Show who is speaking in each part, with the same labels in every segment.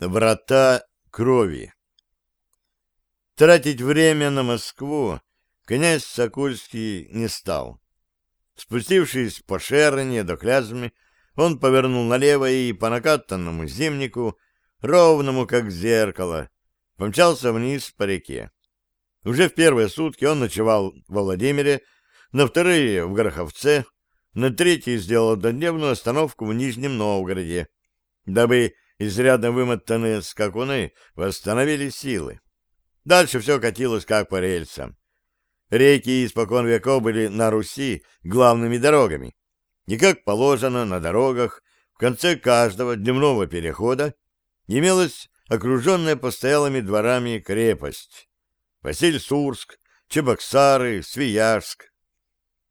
Speaker 1: Врата крови. Тратить время на Москву князь Сокольский не стал. Спустившись по Шерне до Клязьмы, он повернул налево и по накатанному зимнику, ровному как зеркало, помчался вниз по реке. Уже в первые сутки он ночевал во Владимире, на вторые — в Гороховце, на третий сделал однодневную остановку в Нижнем Новгороде, дабы изрядно вымотанные скакуны восстановили силы. Дальше все катилось как по рельсам. Реки испокон веков были на Руси главными дорогами. И как положено на дорогах, в конце каждого дневного перехода имелась окруженная постоялыми дворами крепость. Василь-Сурск, Чебоксары, Свияжск.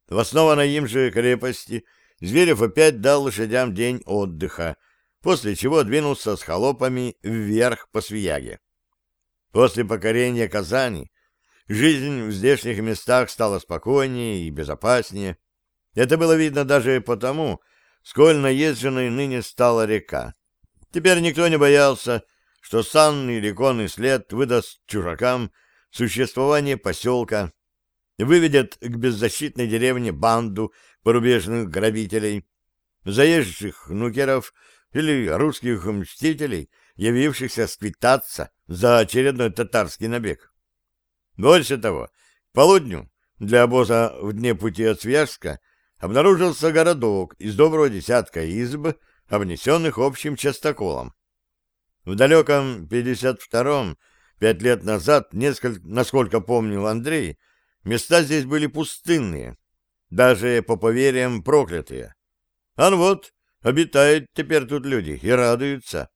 Speaker 1: В основанной им же крепости Зверев опять дал лошадям день отдыха, после чего двинулся с холопами вверх по Свияге. После покорения Казани жизнь в здешних местах стала спокойнее и безопаснее. Это было видно даже потому, сколь наезженной ныне стала река. Теперь никто не боялся, что санный или конный след выдаст чужакам существование поселка, выведет к беззащитной деревне банду порубежных грабителей, заезжих нукеров или русских мстителей, явившихся сквитаться за очередной татарский набег. Больше того, к полудню для обоза в дне пути от Свияжска обнаружился городок из доброго десятка изб, обнесенных общим частоколом. В далеком 52-м, пять лет назад, несколько, насколько помнил Андрей, места здесь были пустынные, даже по поверьям проклятые. А ну вот, Обитают теперь тут люди и радуются.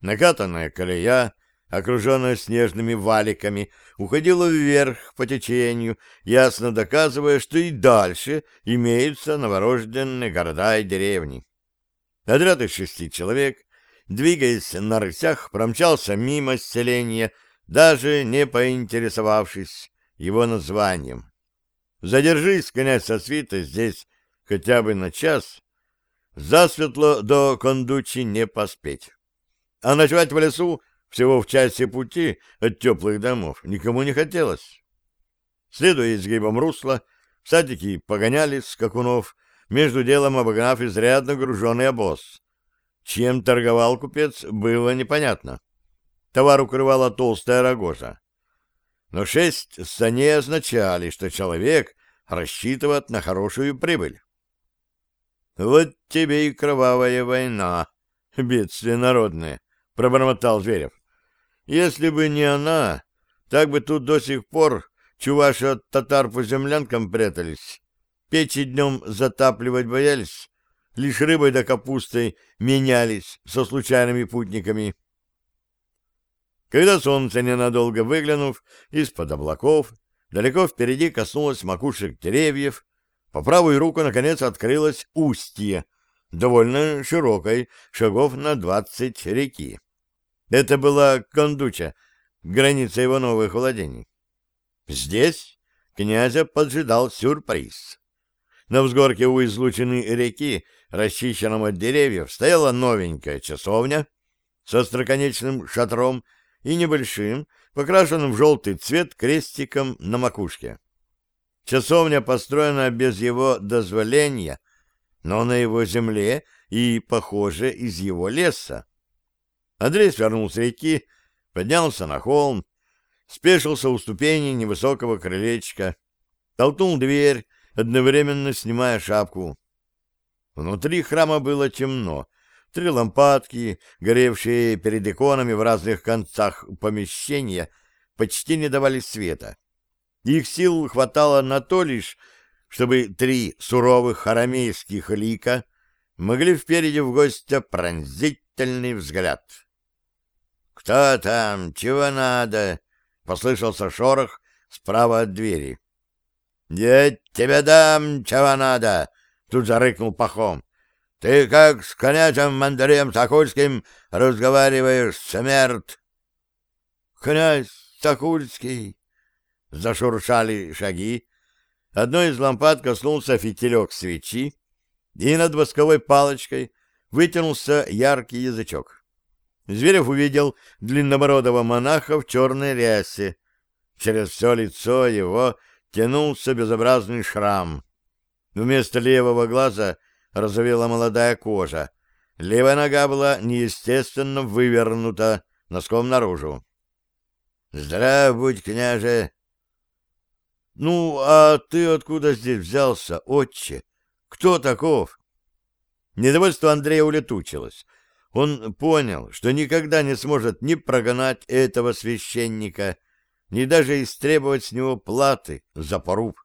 Speaker 1: Накатанная колея, окруженная снежными валиками, уходила вверх по течению, ясно доказывая, что и дальше имеются новорожденные города и деревни. Отряд из шести человек, двигаясь на рысях, промчался мимо селения, даже не поинтересовавшись его названием. Задержись, князь со свита, здесь хотя бы на час, Засветло до Кондучи не поспеть. А ночевать в лесу всего в часе пути от теплых домов никому не хотелось. Следуя изгибам русла, всадники погоняли скакунов, между делом обогнав изрядно груженный обоз. Чем торговал купец, было непонятно. Товар укрывала толстая рогожа. Но шесть саней означали, что человек рассчитывает на хорошую прибыль. Вот тебе и кровавая война, бедствие народное, — пробормотал Зверев. Если бы не она, так бы тут до сих пор чуваши от татар по землянкам прятались, печи днем затапливать боялись, лишь рыбой да капустой менялись со случайными путниками. Когда солнце, ненадолго выглянув из-под облаков, далеко впереди коснулось макушек деревьев, по правую руку, наконец, открылось устье, довольно широкой, шагов на двадцать реки. Это была Кондуча, граница его новых владений. Здесь князя поджидал сюрприз. На взгорке у излученной реки, расчищенном от деревьев, стояла новенькая часовня со остроконечным шатром и небольшим, покрашенным в желтый цвет крестиком на макушке. Часовня построена без его дозволения, но на его земле и, похоже, из его леса. Андрей свернул с реки, поднялся на холм, спешился у ступени невысокого крылечка, толкнул дверь, одновременно снимая шапку. Внутри храма было темно. Три лампадки, горевшие перед иконами в разных концах помещения, почти не давали света. Их сил хватало на то лишь, чтобы три суровых арамейских лика могли впереди в гостя пронзительный взгляд. «Кто там? Чего надо?» — послышался шорох справа от двери. «Я тебе дам, чего надо!» — тут зарыкнул Пахом. «Ты как с князем Мандареем Сокольским разговариваешь, смерть?» «Князь Сокольский!» Зашуршали шаги. Одной из лампад коснулся фитилек свечи, и над восковой палочкой вытянулся яркий язычок. Зверев увидел длиннобородого монаха в черной рясе. Через все лицо его тянулся безобразный шрам. Вместо левого глаза розовела молодая кожа. Левая нога была неестественно вывернута носком наружу. — Здрав будь, княже! — Ну, а ты откуда здесь взялся, отче? Кто таков? Недовольство Андрея улетучилось. Он понял, что никогда не сможет ни прогнать этого священника, ни даже истребовать с него платы за поруб.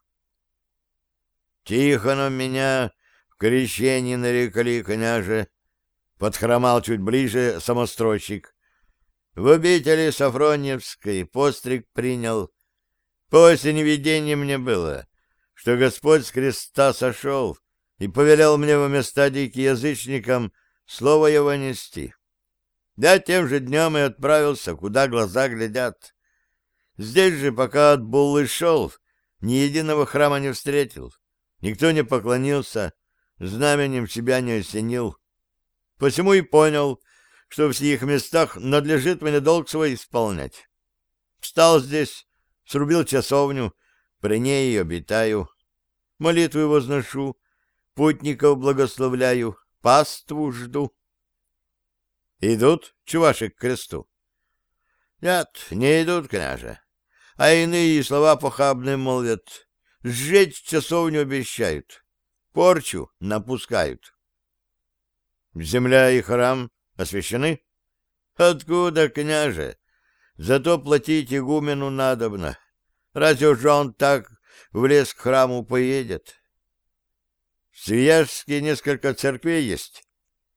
Speaker 1: Тихоном меня в крещении нарекли, княже, — подхромал чуть ближе самостройщик. В обители Сафроневской постриг принял. По осени видение мне было, что Господь с креста сошел и повелел мне во места диким язычникам слово его нести. Да тем же днем и отправился, куда глаза глядят. Здесь же, пока от Буллы шел, ни единого храма не встретил. Никто не поклонился, знаменем себя не осенил. Посему и понял, что в сих местах надлежит мне долг свой исполнять. Встал здесь, срубил часовню, при ней обитаю. Молитвы возношу, путников благословляю, паству жду. Идут чуваши к кресту? Нет, не идут, княже. А иные слова похабные молвят. Сжечь часовню обещают. Порчу напускают. Земля и храм освящены? Откуда, княже? Зато платить игумену надобно. Разве же он так в лес к храму поедет? В Свияжске несколько церквей есть.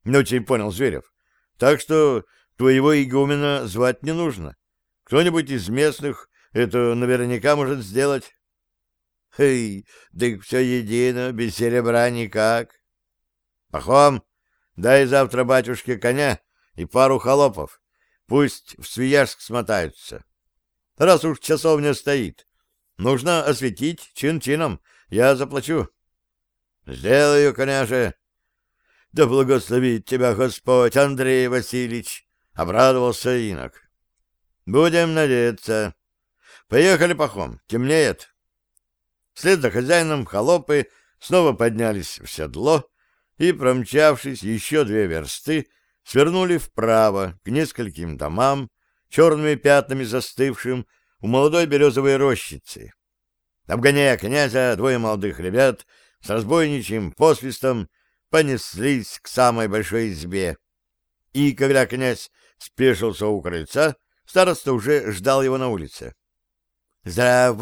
Speaker 1: Не очень понял Зверев. Так что твоего игумена звать не нужно. Кто-нибудь из местных это наверняка может сделать. Эй, да все едино, без серебра никак. Пахом, дай завтра батюшке коня и пару холопов. Пусть в Свияжск смотаются. Раз уж часовня стоит, нужно осветить чин-чином. Я заплачу. Сделаю, княже. Да благословит тебя Господь, Андрей Васильевич, — обрадовался инок. Будем надеяться. Поехали, пахом, темнеет. Вслед за хозяином холопы снова поднялись в седло и, промчавшись еще две версты, свернули вправо к нескольким домам, черными пятнами застывшим у молодой березовой рощицы. Обгоняя князя, двое молодых ребят с разбойничьим посвистом понеслись к самой большой избе. И когда князь спешился у крыльца, староста уже ждал его на улице. — Здрав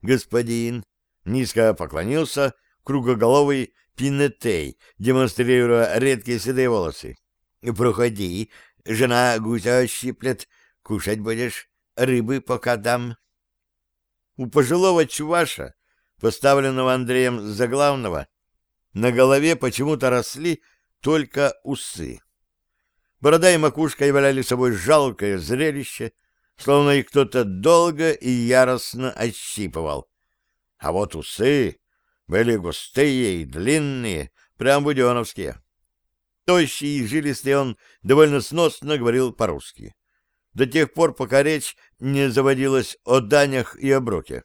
Speaker 1: господин! — низко поклонился кругоголовый Пинетей, демонстрируя редкие седые волосы. — Проходи, жена гуся щиплет, кушать будешь, рыбы пока дам. У пожилого чуваша, поставленного Андреем за главного, на голове почему-то росли только усы. Борода и макушка являли собой жалкое зрелище, словно их кто-то долго и яростно ощипывал. А вот усы были густые и длинные, прям буденовские. Тощий и жилистый он довольно сносно говорил по-русски. До тех пор, пока речь не заводилась о данях и оброке.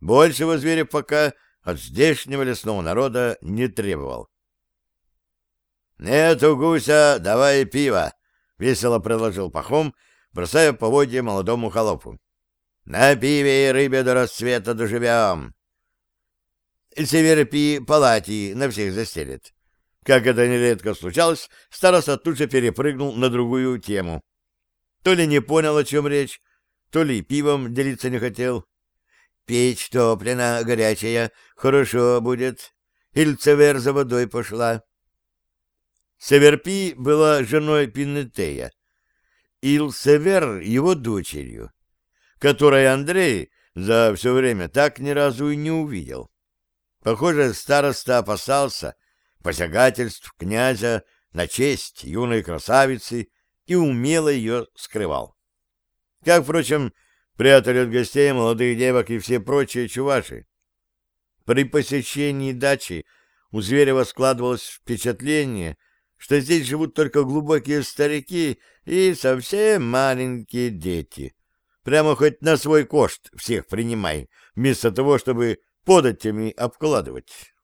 Speaker 1: Большего зверя пока от здешнего лесного народа не требовал. «Нету гуся, давай пиво!» — весело предложил Пахом, бросая поводья молодому холопу. «На пиве и рыбе до рассвета доживем!» Северопи палати на всех застелит. Как это нередко случалось, староста тут же перепрыгнул на другую тему. То ли не понял, о чем речь, то ли пивом делиться не хотел. Печь топлена, горячая, хорошо будет. Ильцевер за водой пошла. Северпи была женой Пинетея, Илсевер — его дочерью, которой Андрей за все время так ни разу и не увидел. Похоже, староста опасался посягательств князя на честь юной красавицы и умело ее скрывал. Как, впрочем, прятали от гостей молодых девок и все прочие чуваши. При посещении дачи у Зверева складывалось впечатление, что здесь живут только глубокие старики и совсем маленькие дети. Прямо хоть на свой кошт всех принимай, вместо того, чтобы податями обкладывать.